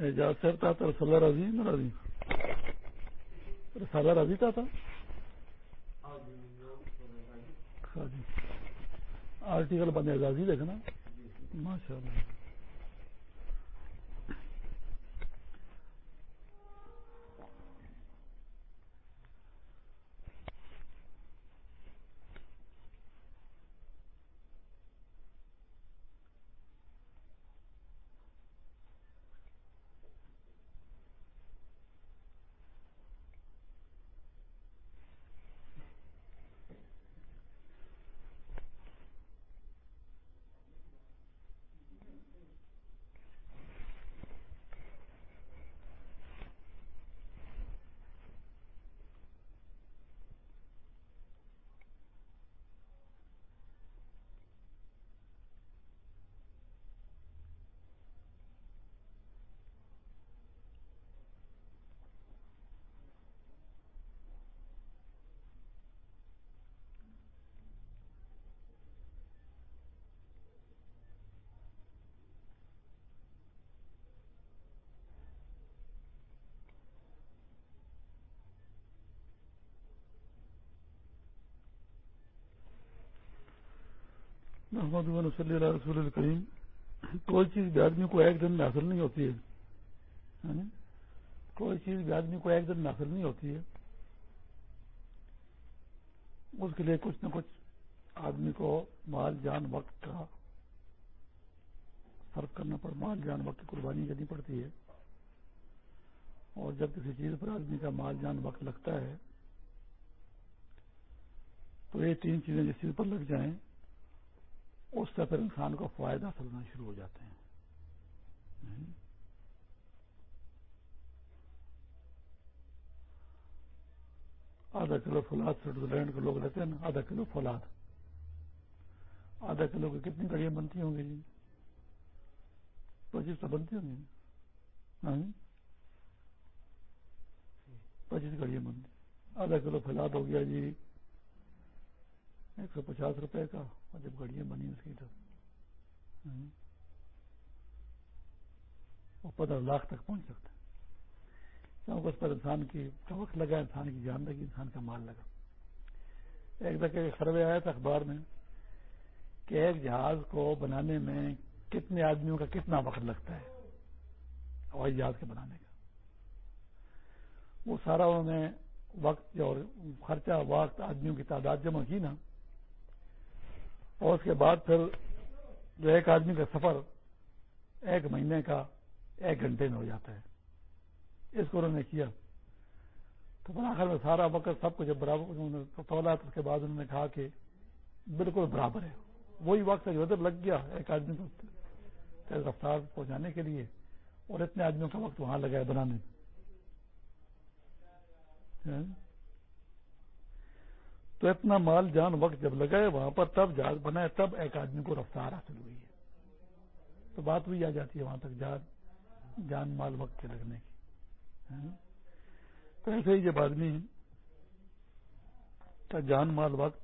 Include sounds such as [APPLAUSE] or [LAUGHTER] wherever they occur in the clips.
اعجاز صاحب تھا تو رسالہ راضی ناراضی رسالہ راضی تھا؟ تھا آرٹیکل بنے اعزازی دیکھنا۔ ماشاء اللہ محمد صلی اللہ رسول الکریم۔ کوئی چیز بھی آدمی کو ایک دن میں حاصل نہیں ہوتی ہے۔ کوئی چیز بھی آدمی کو ایک دن میں حاصل نہیں ہوتی ہے۔ اس کے لیے کچھ نہ کچھ آدمی کو مال جان وقت کا فرق کرنا پڑ، مال جان وقت کی قربانی کرنی پڑتی ہے۔ اور جب کسی چیز پر آدمی کا مال جان وقت لگتا ہے، تو یہ تین چیزیں جس چیز پر لگ جائیں اس سے پھر انسان کو فائدہ حاصل ہونا شروع ہو جاتے ہیں۔ آدھا کلو فلاد سوئٹزرلینڈ کے لوگ لیتے ہیں نا آدھا کلو فلاد آدھا کلو کی کتنی گڑیاں بنتی ہوں گی جی؟ پچیس تو بنتی ہوں گی جی؟ ہاں؟ پچیس گڑیاں بنتی۔ آدھا کلو فلاد ہو گیا جی۔ ایک سو پچاس روپے کا اور جب گڑیاں بنی اس کی تو۔ وہ پندرہ لاکھ تک پہنچ سکتے کیونکہ اس پر انسان کی وقت لگا، انسان کی جان لگی انسان کا مال لگا۔ ایک دفعہ سروے آیا تھا اخبار میں کہ ایک جہاز کو بنانے میں کتنے آدمیوں کا کتنا وقت لگتا ہے ہوائی جہاز کے بنانے کا۔ وہ سارا انہوں نے وقت جو خرچہ، وقت، آدمیوں کی تعداد جمع کی نا۔ اور اس کے بعد پھر جو ایک آدمی کا سفر ایک مہینے کا ایک گھنٹے میں ہو جاتا ہے۔ اس کو انہوں نے کیا۔ تو آخر میں سارا وقت سب کو جب برابر انہوں نے تولا تو اس کے بعد انہوں نے کہا کہ بالکل برابر ہے۔ وہی وقت جو ادھر لگ گیا ایک آدمی کو تیز رفتار پہنچانے کے لیے اور اتنے آدمیوں کا وقت وہاں لگا ہے بنانے۔ میں تو اتنا مال جان وقت جب لگائے، وہاں پر تب جہاز بنا تب ایک آدمی کو رفتار حاصل ہوئی ہے۔ تو بات بھی آ جاتی ہے وہاں تک جان جان مال وقت کے لگنے کی۔ ہاں؟ تو ایسے ہی جب آدمی کا جان مال وقت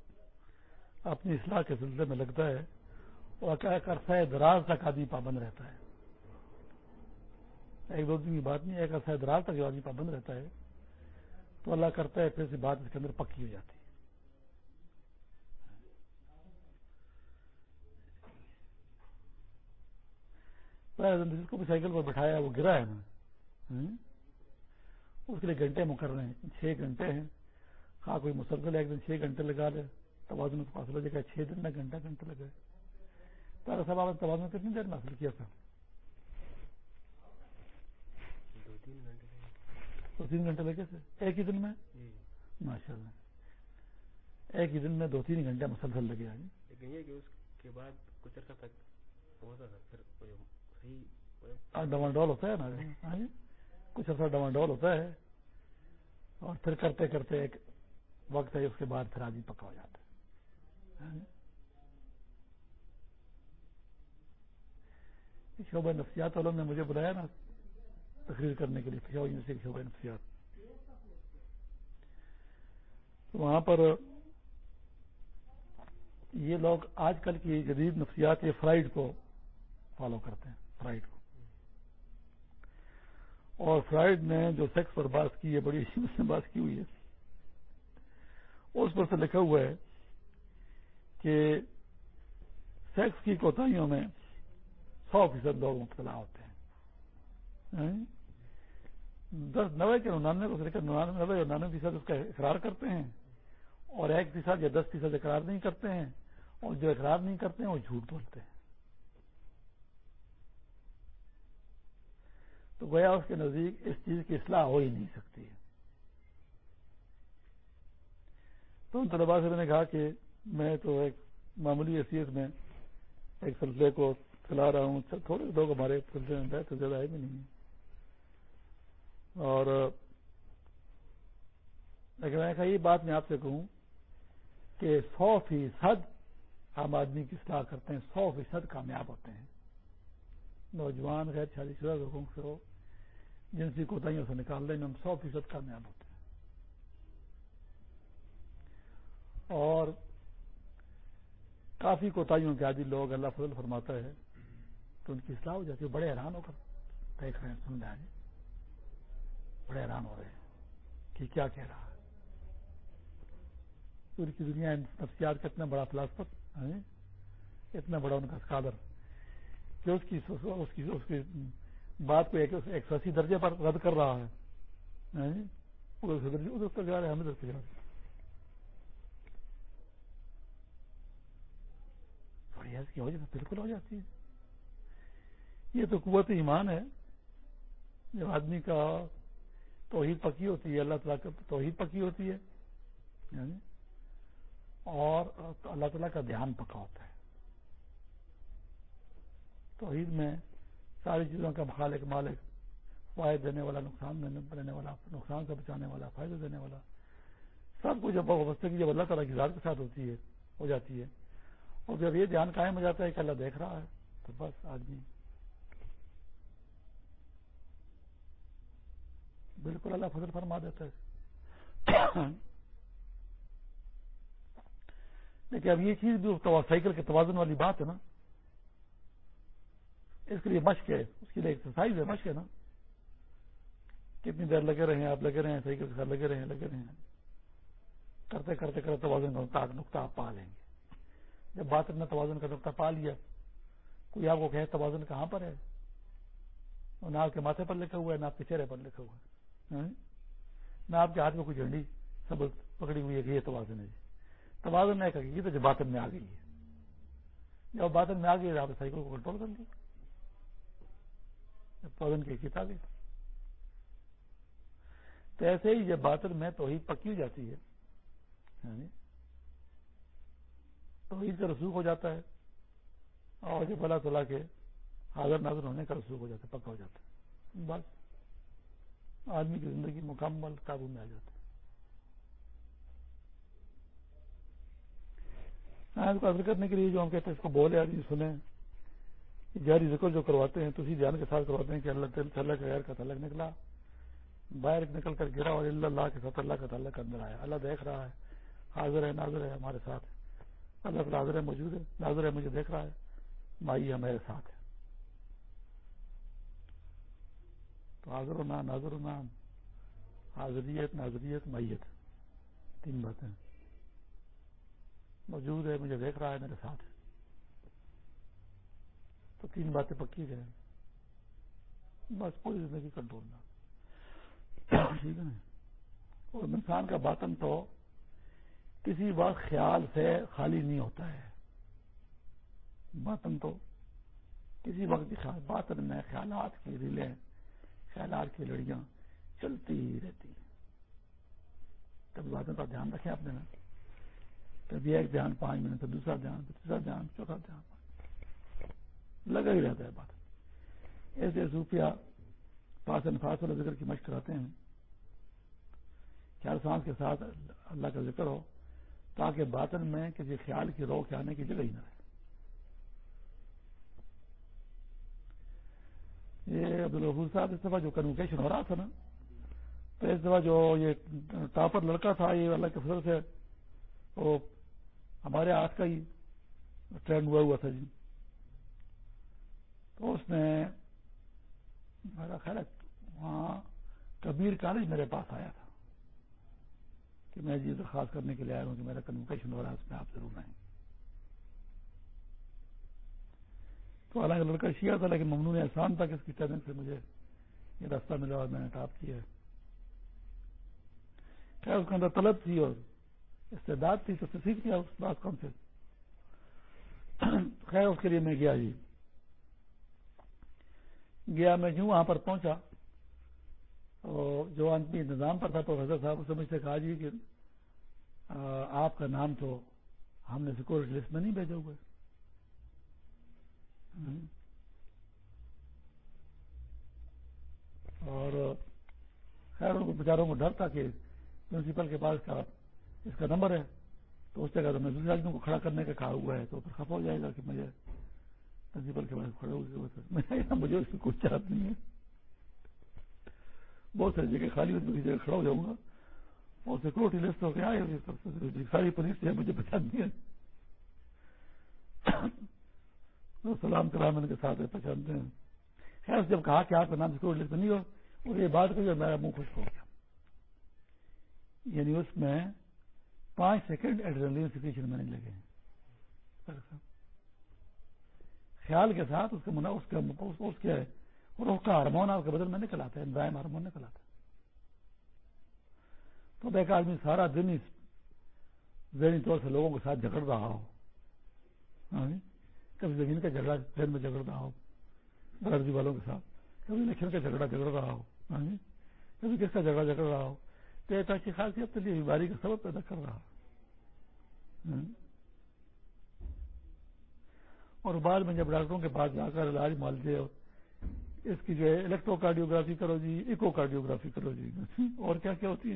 اپنی اصلاح کے سلسلے میں لگتا ہے اور کیا عرصہ دراز تک آدمی پابند رہتا ہے۔ ایک دو دن کی بات نہیں، ایک عرصہ دراز تک جو آدمی پابند رہتا ہے، تو اللہ کرتا ہے پھر سے بات اس کے اندر پکی ہو جاتی ہے۔ جس کو بھی سائیکل پر بٹھایا وہ گرا ہے نا۔ اس کے لیے گھنٹے مکر رہے ہیں چھ گھنٹے ہیں۔ ہاں کوئی مسلسل ایک دن چھ گھنٹے لگا لے توازن اس فاصلہ جگہ چھ دن میں گھنٹہ گھنٹہ لگے تارا صاحب آپ توازن کتنی دیر میں حاصل کیا تھا؟ دو تین گھنٹے لگے۔ تھے۔ ایک ہی دن میں؟ جی۔ ماشاء اللہ۔ ایک ہی دن میں دو تین گھنٹے مسلسل لگے ہیں لیکن یہ کہ اس کے بعد کچھ عرصہ تک پہنچا تھا پھر ڈوان ڈول ہوتا ہے نا جی؟ ہاں جی؟ کچھ ایسا ڈوان ڈول ہوتا ہے اور پھر کرتے کرتے ایک وقت ہے، اس کے بعد پھر آدمی پکا ہو جاتا ہے۔ ہاں جی؟ شعبہ نفسیات والوں نے مجھے بلایا نا تقریر کرنے کے لیے یونیورسٹی شعبہ نفسیات۔ وہاں پر یہ لوگ آج کل کی جدید نفسیات، یہ فرائڈ کو فالو کرتے ہیں۔ فرائڈ کو۔ اور فرائڈ نے جو سیکس پر بات کی ہے، بڑی سے بات کی ہوئی ہے۔ اس پر سے لکھا ہوا ہے کہ سیکس کی کوتاہیوں میں سو فیصد لوگ مبتلا ہوتے ہیں۔ ہاں؟ دس، نوے کے ننانوے کو لے کر نوے ننانوے فیصد اس کا اقرار کرتے ہیں۔ اور ایک فیصد یا دس فیصد اقرار نہیں کرتے ہیں، اور جو اقرار نہیں کرتے ہیں، وہ جھوٹ بولتے ہیں۔ تو گویا اس کے نزدیک اس چیز کی اصلاح ہو ہی نہیں سکتی ہے۔ تو ان طلبا سے میں نے کہا کہ میں تو ایک معمولی حیثیت میں ایک سلسلے کو چلا رہا ہوں۔ تھوڑے لوگ ہمارے سلسلے میں تو زیادہ ہے بھی نہیں۔ اور لیکن میں نے کہا، یہ بات میں آپ سے کہوں کہ سو فیصد عام آدمی کی اصلاح کرتے ہیں، سو فیصد کامیاب ہوتے ہیں۔ نوجوان غیر شادی شدہ لوگوں سے ہو جنسی کوتاہیوں سے نکال دیں ہم سو فیصد کامیاب ہوتے ہیں۔ اور کافی کوتاہیوں کے عادی لوگ اللہ فضل فرماتا ہے تو ان کی اصلاح ہو جاتی ہے، بڑے حیران ہو کر دیکھ رہے ہیں سن رہے ہیں بڑے حیران ہو رہے ہیں کہ کیا کہہ رہا ہے۔ پوری کی دنیا نفسیات کا اتنا بڑا فلاسفر ہاں؟ اتنا بڑا ان کا اسکالر کہ اس کی اس کی اس کی بات کو ایک سو اسی درجے پر رد کر رہا ہے۔ ادھر تک جا رہے ہم ادھر تک جا رہے کی ہو جاتی بالکل ہو جاتی ہے۔ یہ تو قوت ایمان ہے۔ جب آدمی کا توحید پکی ہوتی ہے، اللہ تعالیٰ کا توحید پکی ہوتی ہے۔ ہاں جی؟ اور اللہ تعالیٰ کا دھیان پکا ہوتا ہے۔ توحید میں ساری چیزوں کا خالق مالک فائد دینے والا، نقصان دینے والا، نقصان سے بچانے والا، فائدہ دینے والا۔ سب کچھ جب وابستگی جب اللہ تعالیٰ کی ذات کے ساتھ ہوتی ہے، ہو جاتی ہے۔ اور جب یہ دھیان قائم ہو جاتا ہے کہ اللہ دیکھ رہا ہے، تو بس آدمی بالکل اللہ فضل فرما دیتا ہے۔ [COUGHS] لیکن اب یہ چیز بھی سائیکل کے توازن والی بات ہے نا۔ اس کے لیے مشق ہے، اس کے لیے ایکسرسائز ہے، مشق ہے نا۔ کتنی دیر لگے رہے ہیں، آپ لگے رہے ہیں، سائیکل کے ساتھ لگے رہے ہیں، لگے رہے ہیں۔ کرتے کرتے کرتے توازن کا نقطہ آپ پا لیں گے۔ جب بات نے توازن کا نقطہ پا لیا، کوئی آپ کو کہے توازن کہاں پر ہے؟ نہ آپ کے ماتھے پر لکھا ہوا ہے، نہ آپ کے چہرے پر لکھا ہوا ہے۔ ہاں؟ نہ آپ کے ہاتھ میں کوئی جھنڈی، سب پکڑی ہوئی ہے کہ یہ توازن ہے۔ توازن نہیں کہ تو جب باطن میں آ گئی ہے۔ جب باطن میں آ گئی ہے آپ سائیکل کو کنٹرول کر لی۔ توازن کی حقیقت آ گئی تو ایسے ہی جب باطن میں توحید پکی ہو جاتی ہے یعنی توحید کا رسوخ ہو جاتا ہے، اور جب اللہ تعالیٰ کے حاضر ناظر ہونے کا رسوخ ہو جاتا ہے، پکا ہو جاتا ہے۔ بس، آدمی کی زندگی مکمل قابو میں آ جاتی آج کو حاصل کرنے کے لیے جو ہم کہتے ہیں، اس کو بولے آدمی سنیں۔ جاری ذکر جو کرواتے ہیں، تو اسی دھیان کے ساتھ کرواتے ہیں کہ اللہ تعالیٰ اللہ کا غیر کا تعلق نکلا۔ باہر نکل کر گرا اور اللہ کے ساتھ اللہ کا تعلق اندر آیا۔ اللہ دیکھ رہا ہے۔ حاضر ہے، ناظر ہے ہمارے ساتھ۔ اللہ تعالیٰ حاضر ہے، موجود ہے۔ ناظر ہے، مجھے دیکھ رہا ہے۔ مائی ہمارے ساتھ ہے۔ تو حاضر ہونا ناظر ہونا حاضریت، ناظریت، میت۔ تین باتیں۔ موجود ہے، مجھے دیکھ رہا ہے، میرے ساتھ ہے۔ تو تین باتیں پکی گئے بس پوری زندگی کنٹرول نہ ٹھیک ہے نا؟ اور انسان کا باطن تو کسی وقت خیال سے خالی نہیں ہوتا ہے۔ باطن تو کسی وقت خیال باطن میں خیالات کی ریلیں، خیالات کی لڑیاں چلتی ہی رہتی ہیں۔ کبھی باتوں کا دھیان رکھیں اپنے میں کبھی ایک دھیان پانچ منٹ تو دوسرا دھیان، تیسرا دھیان، چوتھا دھیان۔ لگا ہی رہتا ہے بات۔ ایسے صوفیہ پاس انفاس والا ذکر کی مشق کراتے ہیں خیال سانس کے ساتھ اللہ کا ذکر ہو تاکہ باطن میں کسی خیال کی روک آنے کی جگہ ہی نہ رہے۔ یہ عبد صاحب اس دفعہ جو کنوکیشن ہو رہا تھا نا، تو اس دفعہ جو یہ ٹاپر لڑکا تھا، یہ اللہ کے فضل سے وہ ہمارے ہاتھ کا ہی ٹرینڈ ہوا ہوا تھا جی۔ تو اس نے میرا خیال ہے وہاں کبیر کالج میرے پاس آیا تھا کہ میں جی درخواست کرنے کے لیے آیا ہوں کہ میرا کنوکیشن ہو رہا ہے، اس میں آپ ضرور آئیں۔ تو حالانکہ لڑکا شیعہ تھا، لیکن ممنون احسان تھا کہ اس کی ٹریننگ سے مجھے یہ راستہ ملا اور میں نے ٹاپ کیا۔ خیر، اس کے اندر طلب تھی اور استعداد تھی تو سیکھ کیا اس بات کون سے خیر، اس کے لیے میں گیا جی۔ گیا میں جوں وہاں پر پہنچا جو آدمی نظام پر تھا، پروفیسر صاحب، اس نے مجھ سے کہا جی کہ آپ کا نام تو ہم نے سیکورٹی لسٹ میں نہیں بھیجا ہوئے اور خیر، ان کو بیچاروں کو ڈر تھا کہ پرنسپل کے پاس کا، اس کا نمبر ہے، تو اس جگہ تو میں دوسرے آدمی کو کھڑا کرنے کا کہا ہوا ہے، تو پھر خفا ہو جائے گا کہ مجھے پرنسپل کے پاس کھڑے ہوئے مجھے اس کی کوئی چاہت نہیں ہے۔ بہت ساری جگہ خالی ہوتی کسی جگہ کھڑا ہو جاؤں گا۔ اور سیکورٹی لسٹ ہو کے آئے ساری پولیس سے مجھے پہچان ہے سلام کرام ان کے ساتھ پہچانتے ہیں۔ خیر، جب کہا کہ آپ کا نام سیکورٹی لسٹ میں نہیں ہو اور یہ بات کہی اور میرا منہ خوش ہو گیا۔ یعنی اس میں پانچ سیکنڈ ایڈرلین سیکریشن میں نہیں لگے ہیں۔ خیال کے ساتھ اس کے اس کے اور اس کا ہارمون آپ کے بدل میں نکل آتا ہے، انزائم ہارمون نکل آتا ہے۔ تو ایک آدمی سارا دن اس ذہنی طور سے لوگوں کے ساتھ جھگڑ رہا ہو۔ ہاں جی؟ کبھی زمین کا جھگڑا ذہن میں جھگڑ رہا ہو، درجی والوں کے ساتھ۔ کبھی الیکشن کا جھگڑا جھگڑ رہا ہو ہاں جی؟ کبھی کس کا جھگڑا جھگڑ رہا ہو۔ تو ایک اچھی خاصی اپنے لیے بیماری کا سبب پیدا کر رہا ہاں جی؟ اور بعد میں جب ڈاکٹروں کے پاس جا کر علاج مالتے اس کی جو ہے الیکٹرو کارڈیوگرافی کرو جی ایکو کارڈیوگرافی کرو جی۔ [LAUGHS] اور کیا کیا ہوتی ہے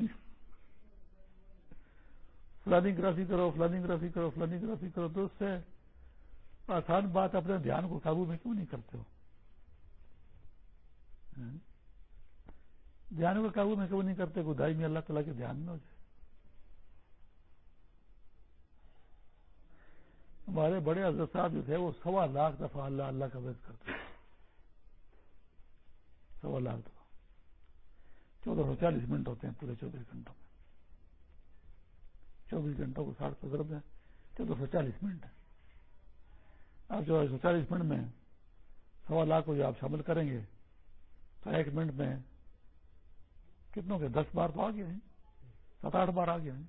فلانی گرافی کرو فلانی گرافی کرو فلانی گرافی کرو۔ تو اس سے آسان بات اپنے دھیان کو قابو میں کیوں نہیں کرتے ہو؟ ہاں؟ دھیان کو قابو میں کیوں نہیں کرتے؟ گدائی میں اللہ تعالیٰ کے دھیان میں ہو جائے۔ ہمارے بڑے حضرت صاحب جو تھے وہ سوا لاکھ دفعہ اللہ اللہ کا ویز کرتے سوا لاکھ دفعہ۔ چودہ سو چالیس منٹ ہوتے ہیں پورے چوبیس گھنٹوں میں۔ چوبیس گھنٹوں کو ساٹھ سو ہے چودہ سو چالیس منٹ ہے آپ چودہ سو چالیس منٹ میں سوا لاکھ کو جو آپ شامل کریں گے، تو ایک منٹ میں کتنوں کے؟ دس بار تو آ گئے ہیں۔ سات آٹھ بار آ گئے ہیں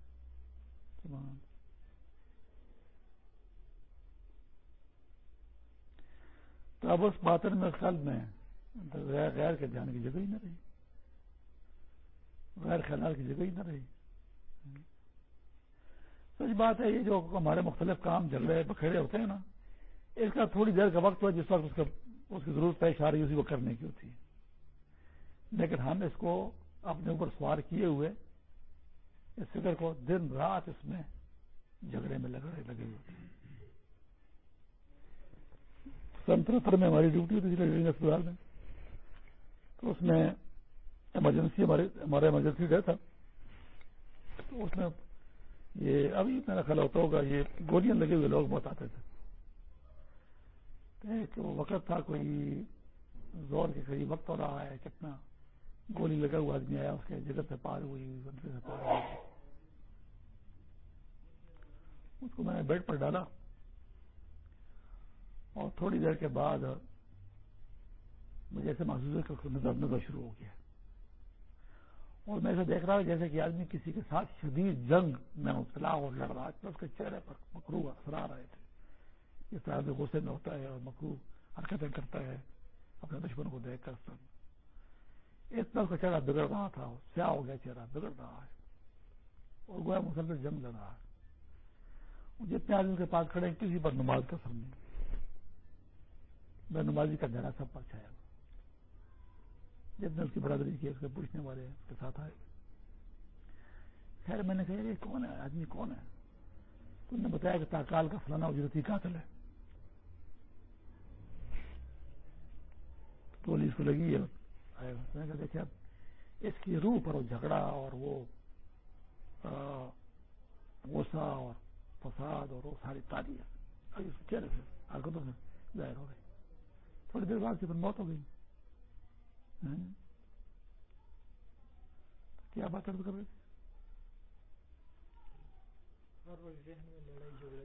تو اب اس باطن میں خیال میں غیر کے دھیان کی جگہ ہی نہ رہی۔ غیر خیال کی جگہ ہی نہ رہی۔ سچ بات ہے یہ جو ہمارے مختلف کام جھگڑے بکھیڑے ہوتے ہیں نا اس کا تھوڑی دیر کا وقت ہوا جس وقت اس, کا اس کی ضرورت پیش آ رہی اسی کو کرنے کی ہوتی ہے۔ لیکن ہم اس کو اپنے اوپر سوار کیے ہوئے اس فکر کو دن رات اس میں جھگڑے میں لگڑے لگے ہوئے۔ سن ترہتر میں ہماری ڈیوٹی ہوتی تھی اسپتال میں تو اس میں ایمرجنسی ہمارا ایمرجنسی ڈیتھ تھا۔ تو اس میں یہ ابھی میرا خیال ہوتا ہوگا یہ گولیاں لگے ہوئے لوگ بہت آتے تھے۔ ایک وقت تھا کوئی زور کے قریب وقت ہو رہا ہے کتنا گولی لگا ہوا آدمی آیا، اس کے جگہ سے پار ہوئی سے پار ہوئی۔ اس کو میں نے بیڈ پر ڈالا۔ اور تھوڑی دیر کے بعد مجھے ایسے محسوس ہے کہ نظر نظر شروع ہو گیا۔ اور میں اسے دیکھ رہا ہوں جیسے کہ آدمی کسی کے ساتھ شدید جنگ میں مبتلا اور لڑ رہا ہے اس کے چہرے پر مکرو اثر آ رہے تھے۔ اس طرح سے غصے میں ہوتا ہے اور مکرو حرکتیں کرتا ہے اپنے دشمن کو دیکھ کر۔ سب اتنا اس کا چہرہ بگڑ رہا تھا، سیاہ ہو گیا چہرہ، بگڑ رہا ہے۔ اور گویا مسلسل جنگ لڑ رہا ہے۔ جتنے آدمی کے پاس کھڑے ہیں، کسی پر نماز کا سر نہیں۔ بے نمازی کا دھیرا سب پر چھایا۔ جتنے اس کی برادری کی اس کے پوچھنے والے اس کے ساتھ آئے۔ خیر میں نے کہا، یہ کون ہے؟ آدمی کون ہے؟ تو نے بتایا کہ تاکال کا فلانا اجرتی قاتل ہے۔ پولیس کو لگی ہے دیکھا اس کی روح پر وہ جھگڑا اور وہ غصہ اور فساد اور وہ ساری تاریخ۔ چہرے سے حرکتوں سے ظاہر ہو گئی۔ تھوڑی دیر بعد سے پھر موت ہو گئی۔ ہاں۔ کیا بات کر رہے تھے؟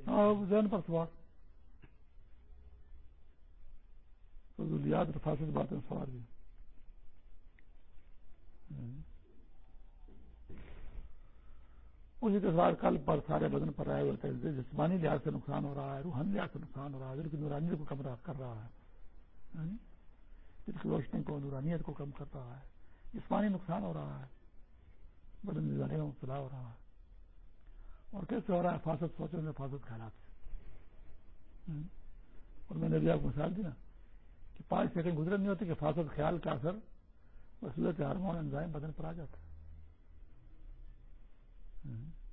ہاں، ذہن پر سوار۔ فضولیات فاصل باتیں سوار بھی۔ ہاں۔ اسی کے ساتھ کل پر سارے بدن پر آئے ہوئے جسمانی لحاظ سے نقصان ہو رہا ہے، روحانی لحاظ سے نقصان ہو رہا ہے، دل کی کو کم کر رہا ہے۔ ہاں؟ دل کی روشنی کو، نورانیت کو کم کر رہا ہے۔ جسمانی نقصان ہو رہا ہے۔ بدن میں مبتلا ہو رہا ہے۔ اور کیسے ہو رہا ہے؟ فاصل سوچوں میں فاصل خیالات سے۔ ہاں؟ اور میں نے بھی آپ کو مثال دی نا کہ پانچ سیکنڈ گزرے نہیں ہوتے کہ فاصل خیال کا اثر صورت ہارمون، انزائم بدن پر آ جاتا ہے۔ ہاں؟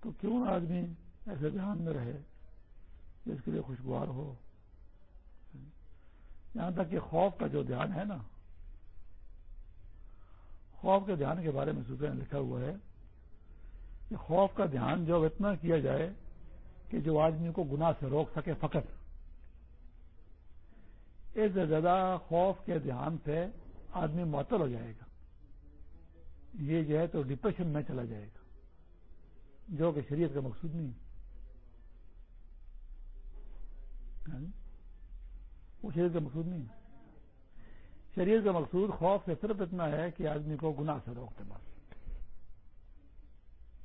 تو کیوں آدمی ایسے دھیان میں رہے جس کے لیے خوشگوار ہو؟ یہاں تک کہ خوف کا جو دھیان ہے نا، خوف کے دھیان کے بارے میں سوچا لکھا ہوا ہے کہ خوف کا دھیان جو اتنا کیا جائے کہ جو آدمی کو گناہ سے روک سکے فقط۔ اس زیادہ خوف کے دھیان سے آدمی معطل ہو جائے گا۔ یہ جو ہے تو ڈپریشن میں چلا جائے گا۔ جو کہ شریعت کا مقصود نہیں ہاں جی؟ وہ شریعت کا مقصود نہیں شریعت کا مقصود خوف سے صرف اتنا ہے کہ آدمی کو گناہ سے روکتے بس۔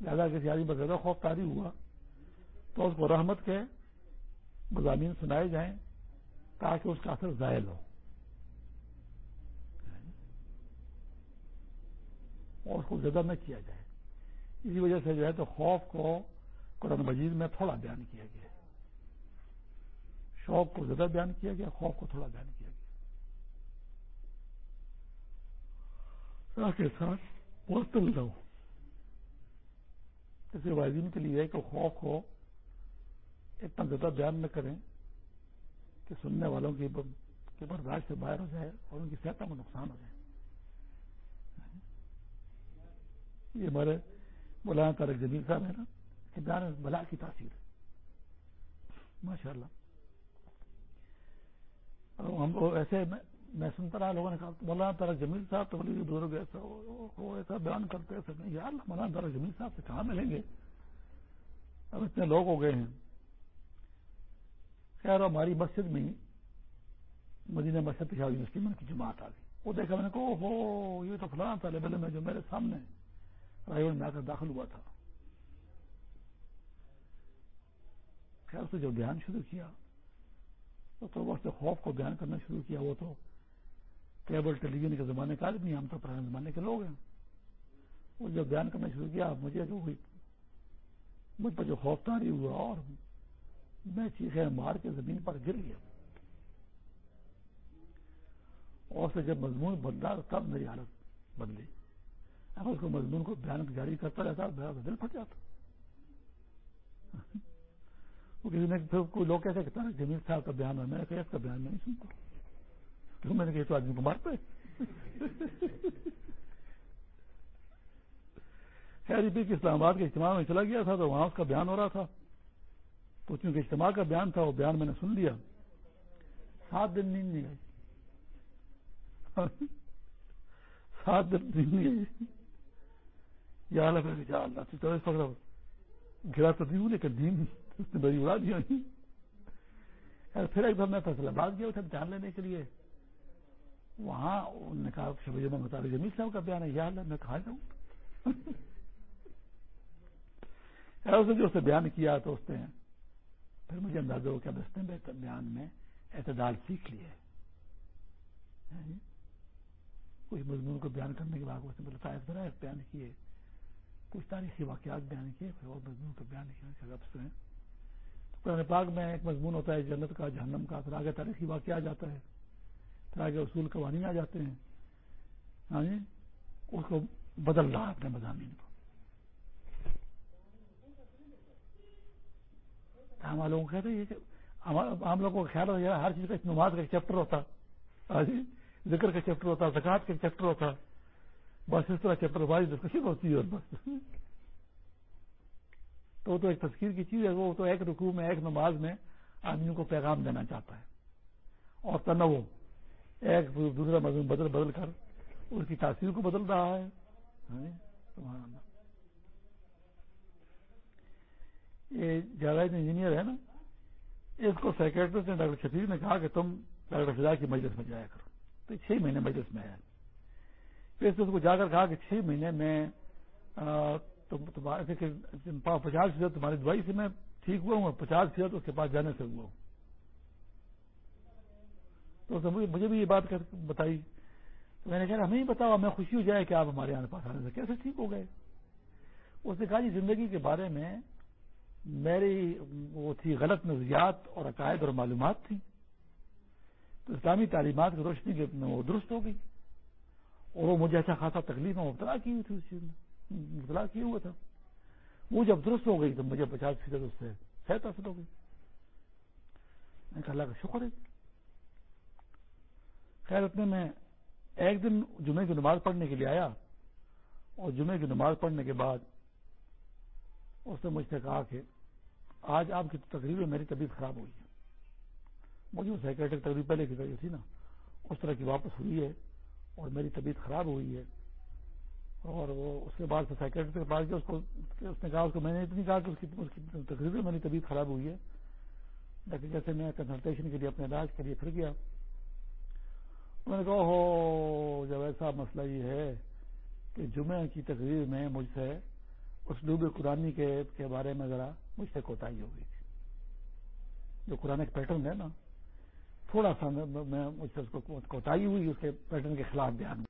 زیادہ کسی آدمی پر زیادہ خوف تاری ہوا تو اس کو رحمت کے مضامین سنائے جائیں تاکہ اس کا اثر ظاہر ہو۔ ہاں جی؟ اور اس کو زیادہ نہ کیا جائے۔ اسی وجہ سے جو ہے تو خوف کو قرآن مجید میں تھوڑا بیان کیا گیا شوق کو زیادہ بیان کیا گیا، خوف کو تھوڑا بیان کیا گیا۔ کے ساتھ معطل رہو جیسے کے لیے کہ خوف کو اتنا زیادہ بیان نہ کریں کہ سننے والوں کی برداشت سے باہر ہو جائے اور ان کی صحت میں نقصان ہو جائے۔ یہ ہمارے مولانا تارک جمیل صاحب ہے نا، کہ بلا کی تاثیر ہے۔ ماشاء اللہ ہم ایسے میں سنتا رہا، لوگوں نے کہا، مولانا تارک جمیل صاحب تو بڑی دور ایسا ایسا بیان کرتے ایسا نہیں یار مولانا تارک جمیل صاحب سے کہاں ملیں گے؟ اب اتنے لوگ ہو گئے ہیں۔ خیر ہماری مسجد میں مدینہ مسجد پشاور یونیورسٹی میں کی جماعت آ گئی۔ وہ دیکھا میں نے کہا ہو یہ تو فلاں تھا لیبل میں جو میرے سامنے رائے میں آ کر داخل ہوا تھا۔ خیر سے جو بیان شروع کیا تو وقت خوف کو بیان کرنا شروع کیا۔ وہ تو کیبل ٹیلی ویژن کے زمانے کا آدمی ہم تو پرانے زمانے کے لوگ ہیں۔ وہ جب بیان کرنا شروع کیا مجھے جو ہوئی، مجھ پر جو خوف تاری ہوا اور میں چیخیں مار کے زمین پر گر گیا۔ اور سے جب مضمون بدلا تب میری حالت بدلی۔ اگر اس کو مضمون کو بیان جاری کرتا رہتا میرا دل پھٹ جاتا۔ وہ کسی نے پھر کوئی لوگ کہتے کہ جمیل صاحب کا بیان ہے میں نے کہا، اس کا بیان میں نہیں سنتا۔ کیوں؟ میں نے کہا تو آدمی کو مارتا ہے۔ خیر پی اسلام آباد کے اجتماع میں چلا گیا تھا تو وہاں اس کا بیان ہو رہا تھا۔ تو چونکہ اجتماع کا بیان تھا، وہ بیان میں نے سن لیا۔ سات دن نیند نہیں آئی۔ سات دن نیند نہیں آئی۔ یا اللہ گرا تو نہیں ہوں، لیکن نیند اس نے بڑی اڑا دیا یعنی۔ پھر ایک بار میں فیصلہ باد گیا تھا دھیان لینے کے لیے۔ وہاں انہوں نے کہا شب جمع مطالعہ جمیل صاحب کا بیان ہے۔ یا اللہ، میں کہا جاؤں؟ اس نے جو اس نے بیان کیا تو اس نے پھر مجھے اندازہ ہو کہ اب اس نے بیان میں اعتدال سیکھ لیا ہے۔ یعنی کچھ مضمون کو بیان کرنے کے بعد اس نے بولتا ہے بیان کیے۔ کچھ تاریخی واقعات بیان کیے پھر اور مضمون کو بیان کیا قرآن پاک میں ایک مضمون ہوتا ہے، جنت کا، جہنم کا پھر آگے تاریخی واقعہ آ جاتا ہے۔ پھر آگے اصول، قوانین آ جاتے ہیں۔ ہاں جی؟ اس کو بدل رہا اپنے مضامین کو۔ ہم لوگوں کہتے ہیں کہ ہم لوگوں کا خیال ہو ہر چیز کا نماز کا چیپٹر ہوتا۔ ہاں جی؟ ذکر کا چیپٹر ہوتا زکات کا چیپٹر ہوتا۔ بس اس طرح چیپٹر وائز ڈسکشن ہوتی ہے اور بس۔ تو تو ایک تذکیر کی چیز ہے، وہ تو ایک رکوع میں، ایک نماز میں آدمی کو پیغام دینا چاہتا ہے۔ اور تنوع، ایک دوسرا مضمون بدل بدل کر اس کی تاثیر کو بدل رہا ہے۔ ہاں، یہ جاوید انجینئر ہے نا، اس کو سیکرٹری نے ڈاکٹر شفیق نے کہا کہ تم ڈاکٹر فضا کی مجلس میں جایا کرو۔ تو چھ مہینے مجلس میں ہے۔ پھر اس کو جا کر کہا کہ چھ مہینے میں پچاس فیصد تمہاری دوائی سے میں ٹھیک ہوا ہوں اور پچاس فیصد اس کے پاس جانے سے ہوا ہوں۔ تو مجھے بھی یہ بات بتائی۔ تو میں نے کہا، ہمیں بتاؤ ہمیں خوشی ہو جائے کہ آپ ہمارے یہاں پاس آنے سے کیسے ٹھیک ہو گئے۔ اس نے کہا جی زندگی کے بارے میں میری، وہ تھی غلط نظریات اور عقائد اور معلومات تھیں۔ تو اسلامی تعلیمات کی روشنی کے وہ درست ہو گئی۔ اور وہ مجھے ایسا خاصا تکلیف میں مبتلا کی ہوئی تھی اس چیز میں۔ مبتلا کیا ہوا تھا۔ وہ جب درست ہو گئی تو مجھے پچاس فیصد اس سے صحت حاصل ہو گئی۔ میں کہا، اللہ کا شکر ہے۔ خیر، اتنے میں ایک دن جمعے کی نماز پڑھنے کے لیے آیا اور جمعے کی نماز پڑھنے کے بعد اس نے مجھ سے کہا کہ آج آپ کی تقریب میں میری طبیعت خراب ہوئی ہے مجھے وہ سیکرٹری تقریب پہلے کی تھی نا، اس طرح کی واپس ہوئی ہے۔ اور میری طبیعت خراب ہوئی ہے اور وہ اس کے بعد سیکرٹری کے پاس گیا، اس کو اس نے کہا، اس کو میں نے اتنی کہا کہ اس کی اس کی تقریب میں میری طبیعت خراب ہوئی ہے۔ لیکن جیسے میں کنسلٹیشن کے لیے اپنے علاج کے لیے پھر گیا۔ میں نے کہا ہو جب ایسا مسئلہ یہ ہے کہ جمعہ کی تقریر میں مجھ سے اس ڈوب قرآن کے بارے میں ذرا مجھ سے کوتا ہو گئی تھی۔ جو قرآن ایک پیٹرن ہے نا تھوڑا سا میں مجھ سے اس کو کوتا ہوئی، اس کے پیٹرن کے خلاف بیان